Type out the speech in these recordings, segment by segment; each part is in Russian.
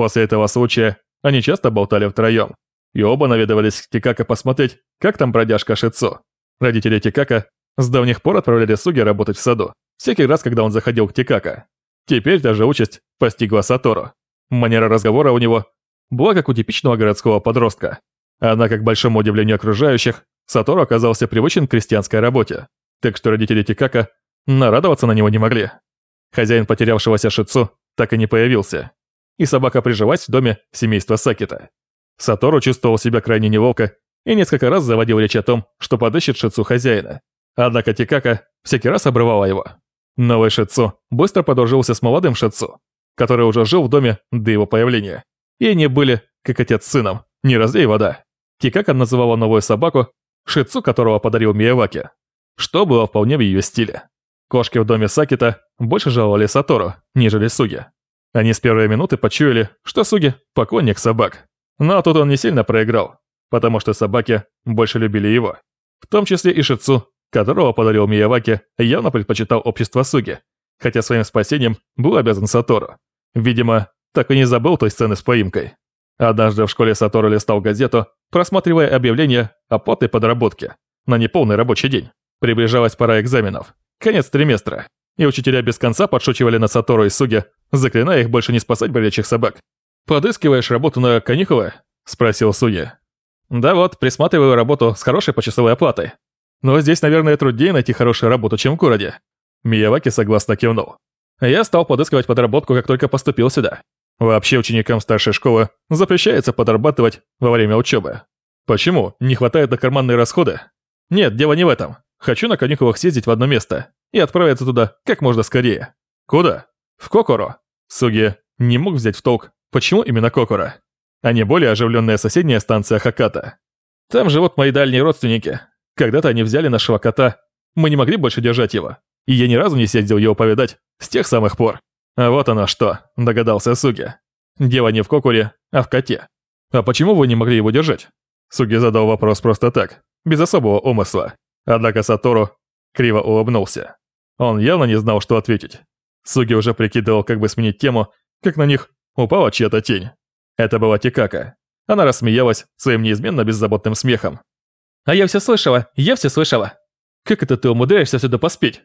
После этого случая они часто болтали втроем. И оба наведывались к Тикака посмотреть, как там бродяжка Шицу. Родители Тикака с давних пор отправляли Суги работать в саду, всякий раз, когда он заходил к Тикака. Теперь та же участь постигла Сатору. Манера разговора у него была как у типичного городского подростка. Однако, к большому удивлению окружающих, Сатору оказался привычен к крестьянской работе, так что родители Тикака нарадоваться на него не могли. Хозяин потерявшегося Шицу так и не появился, и собака прижилась в доме семейства Сакита. Сатору чувствовал себя крайне неловко и несколько раз заводил речь о том, что подыщет Шицу хозяина. Однако Тикака всякий раз обрывала его. Новый Шицу быстро подружился с молодым Шицу, который уже жил в доме до его появления. И они были, как отец с сыном, не разлей вода. Тикака называла новую собаку Шицу, которого подарил Мияваки, что было вполне в ее стиле. Кошки в доме Сакита больше жаловали Сатору, нежели Суги. Они с первой минуты почуяли, что Суги – поклонник собак. Но тут он не сильно проиграл, потому что собаки больше любили его. В том числе и Шицу, которого подарил Мияваки, явно предпочитал общество Суги, хотя своим спасением был обязан Сатору. Видимо, так и не забыл той сцены с поимкой. Однажды в школе Сатору листал газету, просматривая объявление о платной подработке на неполный рабочий день. Приближалась пора экзаменов, конец триместра, и учителя без конца подшучивали на Сатору и Суги, заклиная их больше не спасать бродячих собак. «Подыскиваешь работу на каникулы?» – спросил Суги. «Да вот, присматриваю работу с хорошей почасовой оплатой. Но здесь, наверное, труднее найти хорошую работу, чем в городе». Мияваки согласно кивнул. Я стал подыскивать подработку, как только поступил сюда. Вообще ученикам старшей школы запрещается подрабатывать во время учебы. Почему? Не хватает на карманные расходы? Нет, дело не в этом. Хочу на каникулах съездить в одно место и отправиться туда как можно скорее. Куда? В Кокоро. Суги не мог взять в толк, почему именно Кокоро, а не более оживленная соседняя станция Хаката. Там живут мои дальние родственники. Когда-то они взяли нашего кота, мы не могли больше держать его, и я ни разу не съездил его повидать с тех самых пор. А вот оно что, догадался Суги. Дело не в Кокуре, а в коте. А почему вы не могли его держать? Суги задал вопрос просто так, без особого умысла. Однако Сатору криво улыбнулся. Он явно не знал, что ответить. Суги уже прикидывал, как бы сменить тему, как на них упала чья-то тень. Это была Тикака. Она рассмеялась своим неизменно беззаботным смехом. «А я все слышала, я все слышала. Как это ты умудряешься сюда поспеть?»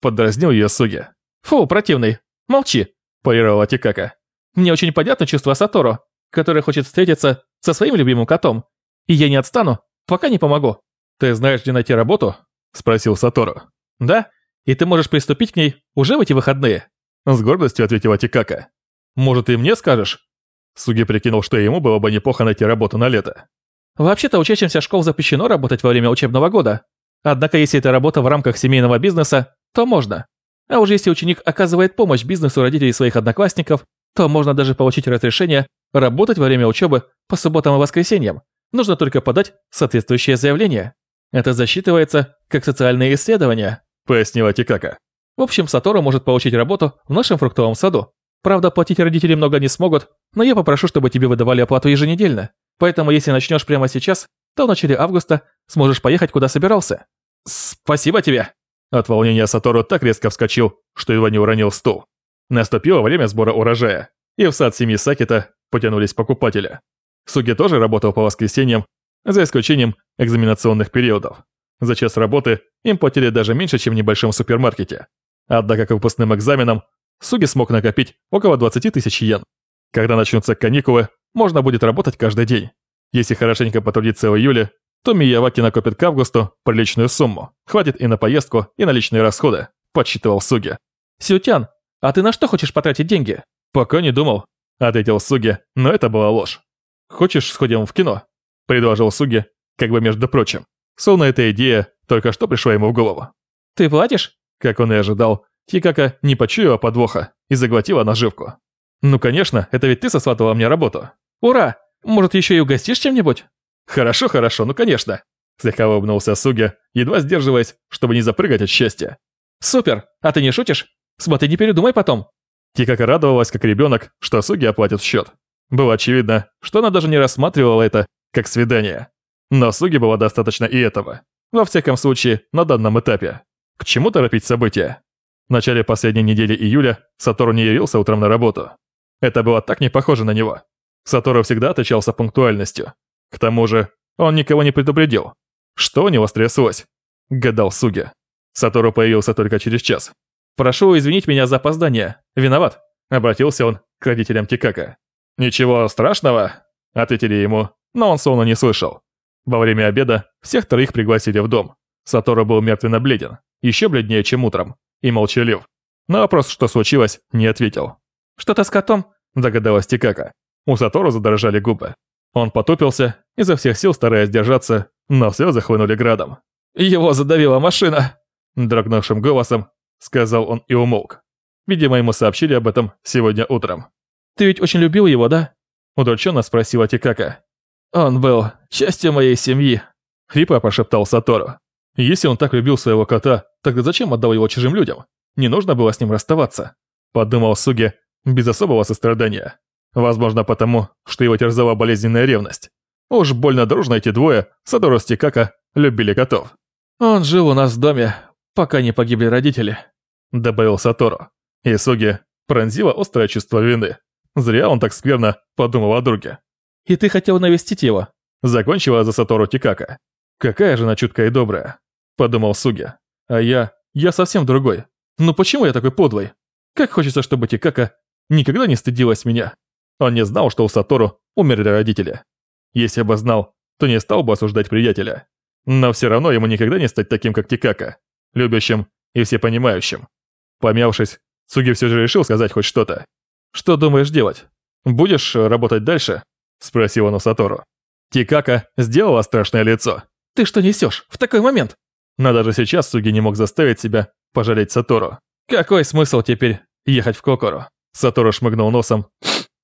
Подразнил ее Суги. «Фу, противный. Молчи», парировала Тикака. «Мне очень понятно чувство Сатору, который хочет встретиться со своим любимым котом. И я не отстану, пока не помогу». «Ты знаешь, где найти работу?» – спросил Сатору. «Да, и ты можешь приступить к ней уже в эти выходные», – с гордостью ответила Тикака. «Может, и мне скажешь?» Суги прикинул, что ему было бы неплохо найти работу на лето. «Вообще-то учащимся школ запрещено работать во время учебного года. Однако, если это работа в рамках семейного бизнеса, то можно. А уже если ученик оказывает помощь бизнесу родителей своих одноклассников, то можно даже получить разрешение работать во время учебы по субботам и воскресеньям. Нужно только подать соответствующее заявление. Это засчитывается как социальные исследования, пояснила Тикака. В общем, Сатору может получить работу в нашем фруктовом саду. Правда, платить родители много не смогут, но я попрошу, чтобы тебе выдавали оплату еженедельно. Поэтому если начнешь прямо сейчас, то в начале августа сможешь поехать куда собирался. Спасибо тебе. От волнения Сатору так резко вскочил, что едва не уронил стул. Наступило время сбора урожая, и в сад семьи Сакита потянулись покупатели. Суги тоже работал по воскресеньям, за исключением экзаменационных периодов. За час работы им платили даже меньше, чем в небольшом супермаркете. Однако к выпускным экзаменам Суги смог накопить около 20 тысяч йен. Когда начнутся каникулы, можно будет работать каждый день. Если хорошенько потрудиться в июле, то Мияваки накопит к августу приличную сумму. Хватит и на поездку, и на личные расходы, подсчитывал Суги. «Сютян, а ты на что хочешь потратить деньги?» «Пока не думал», — ответил Суги, но это была ложь. «Хочешь, сходим в кино?» – предложил Суги, как бы между прочим. Словно эта идея только что пришла ему в голову. «Ты платишь?» Как он и ожидал, Хикака не почуяла подвоха и заглотила наживку. «Ну конечно, это ведь ты сосватывала мне работу». «Ура! Может, еще и угостишь чем-нибудь?» «Хорошо, хорошо, ну конечно!» Слегка улыбнулся Суги, едва сдерживаясь, чтобы не запрыгать от счастья. «Супер! А ты не шутишь? Смотри, не передумай потом!» Тикака радовалась, как ребенок, что Суги оплатит счет. Было очевидно, что она даже не рассматривала это как свидание. Но Суги было достаточно и этого. Во всяком случае, на данном этапе. К чему торопить события? В начале последней недели июля Сатору не явился утром на работу. Это было так не похоже на него. Сатору всегда отличался пунктуальностью. К тому же, он никого не предупредил. Что у него стряслось? Гадал Суги. Сатору появился только через час. «Прошу извинить меня за опоздание. Виноват», — обратился он к родителям Тикака. «Ничего страшного», — ответили ему, но он словно не слышал. Во время обеда всех троих пригласили в дом. Сатору был мертвенно бледен, еще бледнее, чем утром, и молчалив. На вопрос, что случилось, не ответил. «Что-то с котом?» – догадалась Тикака. У Сатору задрожали губы. Он потупился, изо всех сил стараясь держаться, но все захлынули градом. «Его задавила машина!» Дрогнувшим голосом сказал он и умолк. Видимо, ему сообщили об этом сегодня утром. «Ты ведь очень любил его, да?» Удрученно спросила Тикака. «Он был частью моей семьи», — хрипло прошептал Сатору. «Если он так любил своего кота, тогда зачем отдал его чужим людям? Не нужно было с ним расставаться», — подумал Суги без особого сострадания. Возможно, потому, что его терзала болезненная ревность. Уж больно дружно эти двое, Сатору с Тикака, любили котов. «Он жил у нас в доме, пока не погибли родители», — добавил Сатору. И Суги пронзило острое чувство вины. Зря он так скверно подумал о друге. «И ты хотел навестить его?» Закончила за Сатору Тикака. «Какая же она чуткая и добрая», — подумал Суги. «А я... я совсем другой. Ну почему я такой подлый? Как хочется, чтобы Тикака никогда не стыдилась меня». Он не знал, что у Сатору умерли родители. Если бы знал, то не стал бы осуждать приятеля. Но все равно ему никогда не стать таким, как Тикака, любящим и всепонимающим. Помявшись, Суги все же решил сказать хоть что-то. «Что думаешь делать? Будешь работать дальше?» – спросил он у Сатору. Тикака сделала страшное лицо. «Ты что несешь в такой момент?» Но даже сейчас Суги не мог заставить себя пожалеть Сатору. «Какой смысл теперь ехать в Кокору?» Сатору шмыгнул носом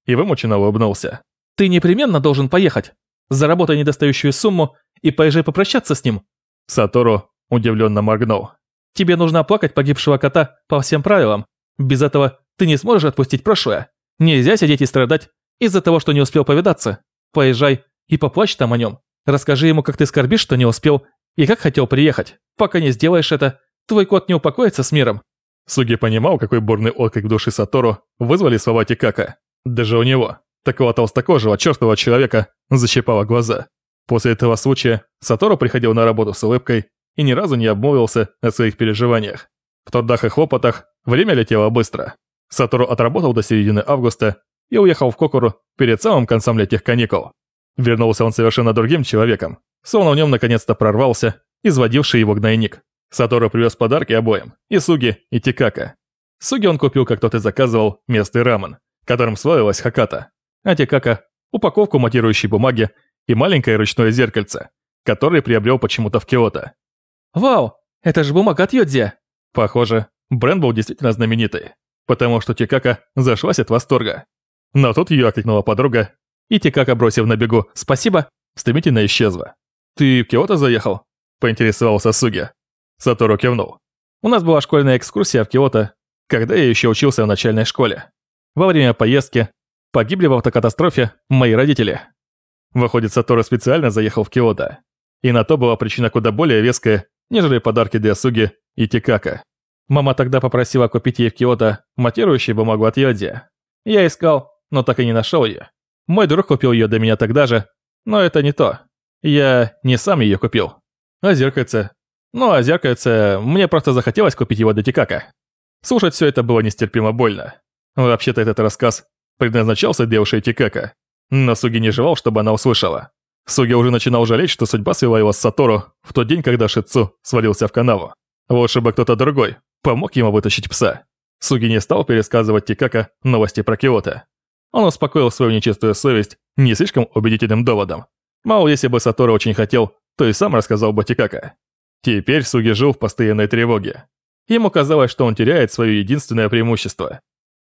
и вымученно улыбнулся. «Ты непременно должен поехать. Заработай недостающую сумму и поезжай попрощаться с ним». Сатору удивленно моргнул. «Тебе нужно оплакать погибшего кота по всем правилам. Без этого ты не сможешь отпустить прошлое. Нельзя сидеть и страдать из-за того, что не успел повидаться. Поезжай и поплачь там о нем. Расскажи ему, как ты скорбишь, что не успел, и как хотел приехать. Пока не сделаешь это, твой кот не упокоится с миром». Суги понимал, какой бурный отклик в душе Сатору вызвали слова Тикака. Даже у него, такого толстокожего, чертового человека, защипало глаза. После этого случая Сатору приходил на работу с улыбкой и ни разу не обмолвился о своих переживаниях. В трудах и хлопотах время летело быстро. Сатору отработал до середины августа и уехал в Кокуру перед самым концом летних каникул. Вернулся он совершенно другим человеком, словно в нем наконец-то прорвался, изводивший его гнойник. Сатору привез подарки обоим, и Суги, и Тикака. Суги он купил, как тот и заказывал, местный рамен, которым славилась Хаката, а Тикака – упаковку матирующей бумаги и маленькое ручное зеркальце, которое приобрел почему-то в Киото. «Вау, это же бумага от Йодзи!» Похоже, бренд был действительно знаменитый, потому что Тикака зашлась от восторга. Но тут ее окликнула подруга, и Тикака, бросив на бегу «спасибо», стремительно исчезла. «Ты в Киото заехал?» – поинтересовался Суги. Сатору кивнул. «У нас была школьная экскурсия в Киото, когда я еще учился в начальной школе. Во время поездки погибли в автокатастрофе мои родители. Выходит, Сатору специально заехал в Киото. И на то была причина куда более веская, нежели подарки для Суги и Тикака. Мама тогда попросила купить ей в Киото матирующую бумагу от Йоди. Я искал, но так и не нашел ее. Мой друг купил ее для меня тогда же, но это не то. Я не сам ее купил. А зеркальце? Ну, а зеркальце, мне просто захотелось купить его для Тикака. Слушать все это было нестерпимо больно. Вообще-то этот рассказ предназначался для ушей Тикака, но Суги не желал, чтобы она услышала. Суги уже начинал жалеть, что судьба свела его с Сатору в тот день, когда Шицу свалился в канаву. Лучше бы кто-то другой помог ему вытащить пса. Суги не стал пересказывать Тикака новости про Киото. Он успокоил свою нечистую совесть не слишком убедительным доводом. Мало если бы Сатору очень хотел, то и сам рассказал бы Тикака. Теперь Суги жил в постоянной тревоге. Ему казалось, что он теряет свое единственное преимущество.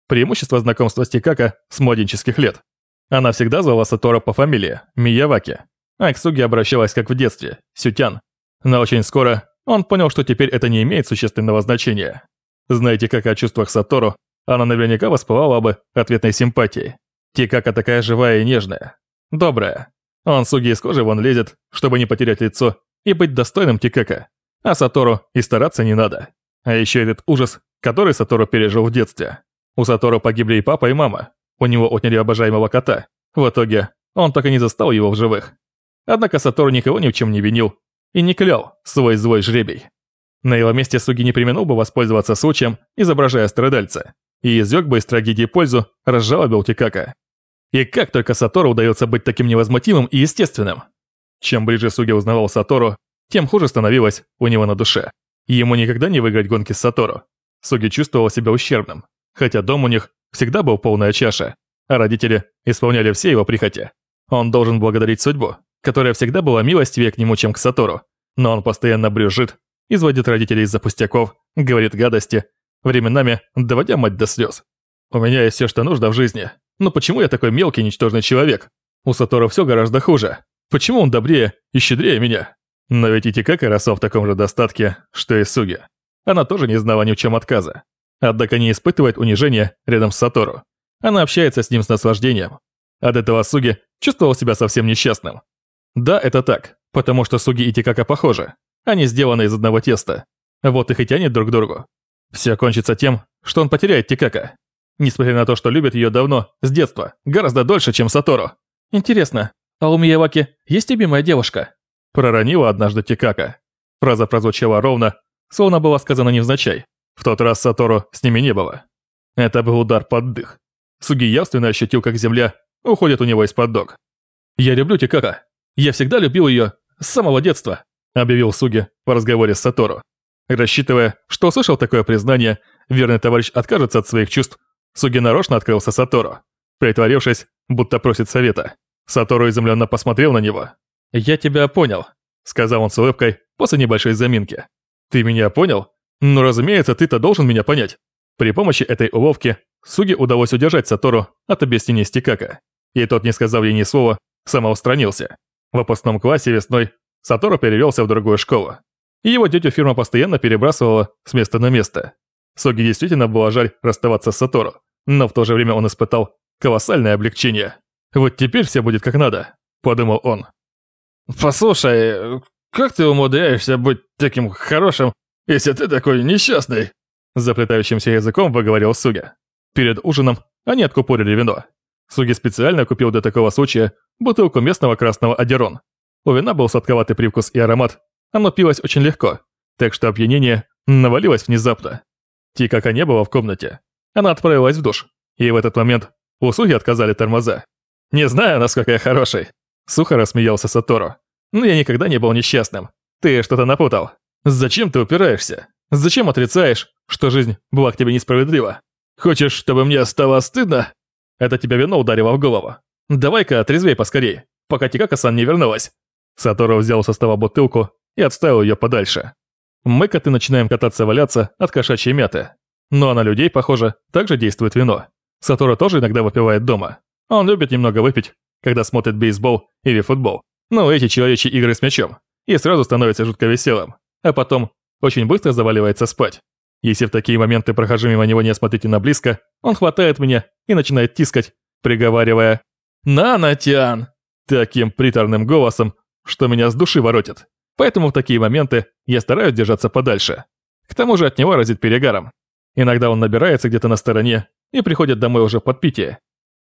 Преимущество знакомства с Тикака с младенческих лет. Она всегда звала Сатору по фамилии Мияваки, а к Суги обращалась как в детстве, Сютян. Но очень скоро он понял, что теперь это не имеет существенного значения. Знаете, как о чувствах Сатору, она наверняка воспылала бы ответной симпатией. Тикака такая живая и нежная. Добрая. Он Суги из кожи вон лезет, чтобы не потерять лицо и быть достойным Тикака. А Сатору и стараться не надо. А еще этот ужас, который Сатору пережил в детстве. У Сатору погибли и папа, и мама. У него отняли обожаемого кота. В итоге он так и не застал его в живых. Однако Сатору никого ни в чем не винил и не клял свой злой жребий. На его месте Суги не применил бы воспользоваться случаем, изображая страдальца, и извлек бы из трагедии пользу, разжалобил Кикака. И как только Сатору удается быть таким невозмутимым и естественным? Чем ближе Суги узнавал Сатору, тем хуже становилось у него на душе. Ему никогда не выиграть гонки с Сатору. Суги чувствовал себя ущербным, хотя дом у них всегда был полная чаша, а родители исполняли все его прихоти. Он должен благодарить судьбу, которая всегда была милостивее к нему, чем к Сатору, но он постоянно брюжит, изводит родителей из-за пустяков, говорит гадости, временами доводя мать до слез. «У меня есть все, что нужно в жизни, но почему я такой мелкий, ничтожный человек? У Сатору все гораздо хуже. Почему он добрее и щедрее меня?» Но ведь и Тикака росла в таком же достатке, что и Суги. Она тоже не знала ни в чем отказа. Однако не испытывает унижения рядом с Сатору. Она общается с ним с наслаждением. От этого Суги чувствовал себя совсем несчастным. Да, это так, потому что Суги и Тикака похожи. Они сделаны из одного теста. Вот их и тянет друг к другу. Все кончится тем, что он потеряет Тикака. Несмотря на то, что любит ее давно, с детства, гораздо дольше, чем Сатору. Интересно, а у Мияваки есть любимая девушка? Проронила однажды Тикака. Фраза прозвучала ровно, словно была сказана невзначай. В тот раз Сатору с ними не было. Это был удар под дых. Суги явственно ощутил, как земля уходит у него из-под ног. «Я люблю Тикака. Я всегда любил ее с самого детства», объявил Суги в разговоре с Сатору. Рассчитывая, что услышал такое признание, верный товарищ откажется от своих чувств, Суги нарочно открылся Сатору, притворившись, будто просит совета. Сатору изумленно посмотрел на него. «Я тебя понял», — сказал он с улыбкой после небольшой заминки. «Ты меня понял? Ну, разумеется, ты-то должен меня понять». При помощи этой уловки Суги удалось удержать Сатору от объяснения Стикака, и тот, не сказав ей ни слова, самоустранился. В выпускном классе весной Сатору перевелся в другую школу. И его тетю фирма постоянно перебрасывала с места на место. Суги действительно было жаль расставаться с Сатору, но в то же время он испытал колоссальное облегчение. «Вот теперь все будет как надо», – подумал он. «Послушай, как ты умудряешься быть таким хорошим, если ты такой несчастный?» Заплетающимся языком выговорил Суги. Перед ужином они откупорили вино. Суги специально купил для такого случая бутылку местного красного адерон. У вина был сладковатый привкус и аромат, оно пилось очень легко, так что опьянение навалилось внезапно. Тикака не было в комнате. Она отправилась в душ, и в этот момент у Суги отказали тормоза. «Не знаю, насколько я хороший», — сухо рассмеялся Сатору. «Но я никогда не был несчастным. Ты что-то напутал. Зачем ты упираешься? Зачем отрицаешь, что жизнь была к тебе несправедлива? Хочешь, чтобы мне стало стыдно?» Это тебя вино ударило в голову. Давай-ка отрезвей поскорей, пока Тикака-сан не вернулась. Сатору взял со стола бутылку и отставил ее подальше. Мы, коты, начинаем кататься-валяться от кошачьей мяты. Но на людей, похоже, также действует вино. Сатору тоже иногда выпивает дома. Он любит немного выпить, когда смотрит бейсбол или футбол. Ну, эти человечьи игры с мячом. И сразу становится жутко веселым. А потом очень быстро заваливается спать. Если в такие моменты прохожу мимо него неосмотрительно близко, он хватает меня и начинает тискать, приговаривая «На, Натян!» таким приторным голосом, что меня с души воротит. Поэтому в такие моменты я стараюсь держаться подальше. К тому же от него разит перегаром. Иногда он набирается где-то на стороне и приходит домой уже под питие.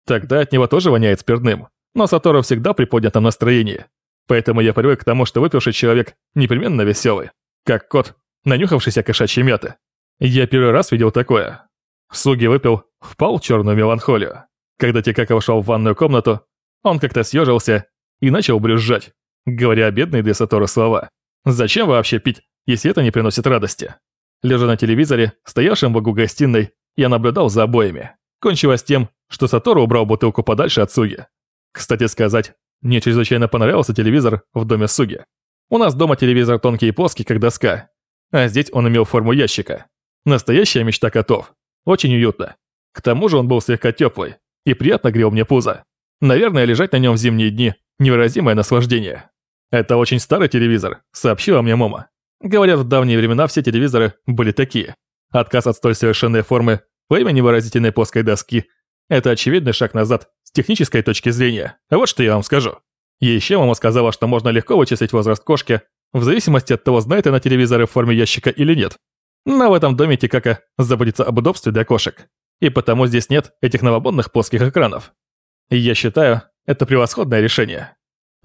Тогда от него тоже воняет спиртным, но Сатору всегда при поднятом настроении. Поэтому я привык к тому, что выпивший человек непременно веселый, как кот, нанюхавшийся кошачьей мяты. Я первый раз видел такое. Суги выпил, впал в черную меланхолию. Когда Тикака ушел в ванную комнату, он как-то съежился и начал брюзжать, говоря бедные для Сатору слова. «Зачем вообще пить, если это не приносит радости?» Лежа на телевизоре, стоявшем в углу гостиной, я наблюдал за обоями. Кончилось тем, что Сатору убрал бутылку подальше от Суги. Кстати сказать, мне чрезвычайно понравился телевизор в доме Суги. У нас дома телевизор тонкий и плоский, как доска, а здесь он имел форму ящика. Настоящая мечта котов. Очень уютно. К тому же он был слегка теплый и приятно грел мне пузо. Наверное, лежать на нем в зимние дни – невыразимое наслаждение. Это очень старый телевизор, сообщила мне мама. Говорят, в давние времена все телевизоры были такие. Отказ от столь совершенной формы во имя невыразительной плоской доски – это очевидный шаг назад с технической точки зрения. Вот что я вам скажу. Еще мама сказала, что можно легко вычислить возраст кошки, в зависимости от того, знает она телевизоры в форме ящика или нет. Но в этом доме Тикака заботится об удобстве для кошек. и потому здесь нет этих новомодных плоских экранов. Я считаю, это превосходное решение.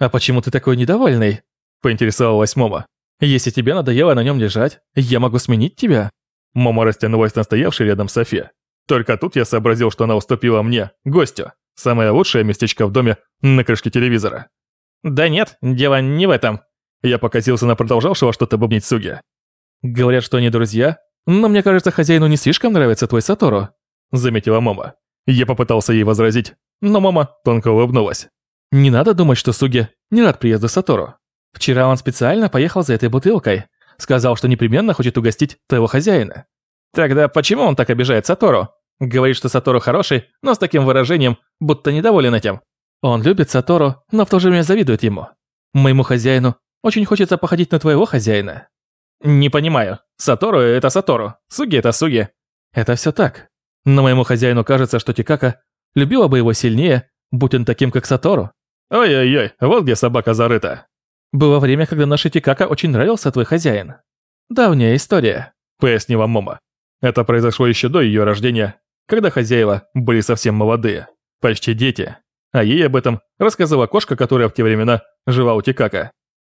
А почему ты такой недовольный? Поинтересовалась Мома. Если тебе надоело на нем лежать, я могу сменить тебя. Мома растянулась на стоявшей рядом софе. Только тут я сообразил, что она уступила мне, гостю. Самое лучшее местечко в доме на крышке телевизора. Да нет, дело не в этом. Я покосился на продолжавшего что-то бубнить Суги. Говорят, что они друзья, но мне кажется, хозяину не слишком нравится твой Сатору заметила Мома. Я попытался ей возразить, но мама тонко улыбнулась. «Не надо думать, что Суги не рад приезду Сатору. Вчера он специально поехал за этой бутылкой. Сказал, что непременно хочет угостить твоего хозяина». «Тогда почему он так обижает Сатору? Говорит, что Сатору хороший, но с таким выражением, будто недоволен этим». «Он любит Сатору, но в то же время завидует ему. Моему хозяину очень хочется походить на твоего хозяина». «Не понимаю. Сатору – это Сатору, Суги – это Суги». «Это все так. Но моему хозяину кажется, что Тикака любила бы его сильнее, будь он таким, как Сатору. Ой-ой-ой, вот где собака зарыта. Было время, когда нашей Тикака очень нравился твой хозяин. Давняя история, пояснила Мома. Это произошло еще до ее рождения, когда хозяева были совсем молодые, почти дети. А ей об этом рассказала кошка, которая в те времена жила у Тикака.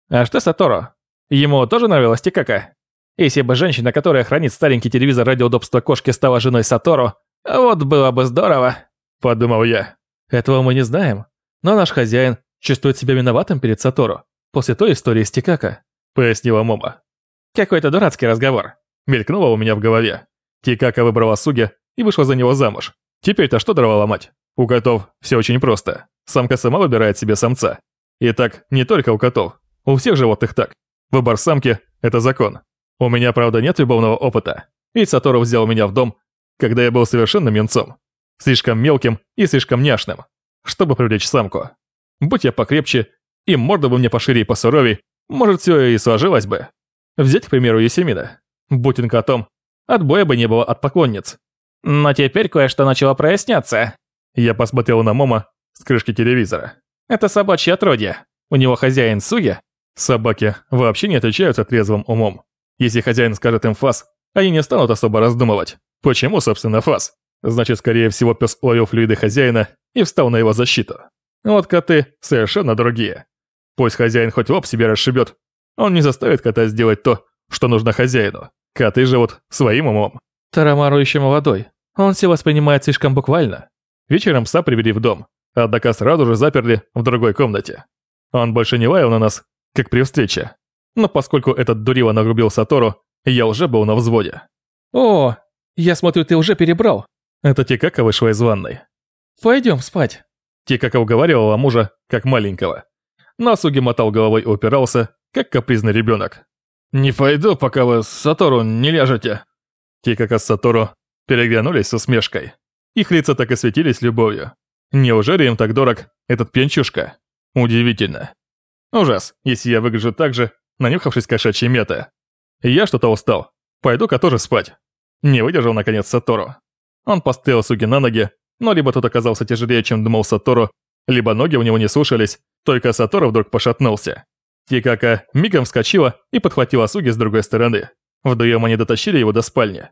А что Сатору? Ему тоже нравилась Тикака? Если бы женщина, которая хранит старенький телевизор ради удобства кошки, стала женой Сатору, вот было бы здорово, подумал я. Этого мы не знаем, но наш хозяин чувствует себя виноватым перед Сатору после той истории с Тикака, пояснила Мома. Какой-то дурацкий разговор. Мелькнуло у меня в голове. Тикака выбрала Суги и вышла за него замуж. Теперь-то что дрова ломать? У котов все очень просто. Самка сама выбирает себе самца. И так не только у котов. У всех животных так. Выбор самки – это закон. У меня, правда, нет любовного опыта, ведь Сатору взял меня в дом, когда я был совершенно менцом. Слишком мелким и слишком няшным, чтобы привлечь самку. Будь я покрепче, и морда бы мне пошире и посуровей, может, все и сложилось бы. Взять, к примеру, Есемина. Будь он котом, отбоя бы не было от поклонниц. Но теперь кое-что начало проясняться. Я посмотрел на Мома с крышки телевизора. Это собачье отродье. У него хозяин Суги. Собаки вообще не отличаются трезвым умом. Если хозяин скажет им фас, они не станут особо раздумывать. Почему, собственно, фас? Значит, скорее всего, пес уловил флюиды хозяина и встал на его защиту. Вот коты совершенно другие. Пусть хозяин хоть лоб себе расшибет, он не заставит кота сделать то, что нужно хозяину. Коты живут своим умом. Тарамару еще молодой. Он все воспринимает слишком буквально. Вечером пса привели в дом, однако сразу же заперли в другой комнате. Он больше не лаял на нас, как при встрече но поскольку этот дурила нагрубил Сатору, я уже был на взводе. «О, я смотрю, ты уже перебрал». Это Тикака вышла из ванной. «Пойдем спать». Тикака уговаривала мужа, как маленького. Насуги мотал головой и упирался, как капризный ребенок. «Не пойду, пока вы с Сатору не ляжете». Тикака с Сатору переглянулись с усмешкой. Их лица так и светились любовью. Неужели им так дорог этот пьянчушка? Удивительно. Ужас, если я выгляжу так же, нанюхавшись кошачьей меты. Я что-то устал. Пойду-ка тоже спать. Не выдержал, наконец, Сатору. Он поставил Суги на ноги, но либо тот оказался тяжелее, чем думал Сатору, либо ноги у него не слушались, только Сатору вдруг пошатнулся. Тикака мигом вскочила и подхватила Суги с другой стороны. Вдвоем они дотащили его до спальни.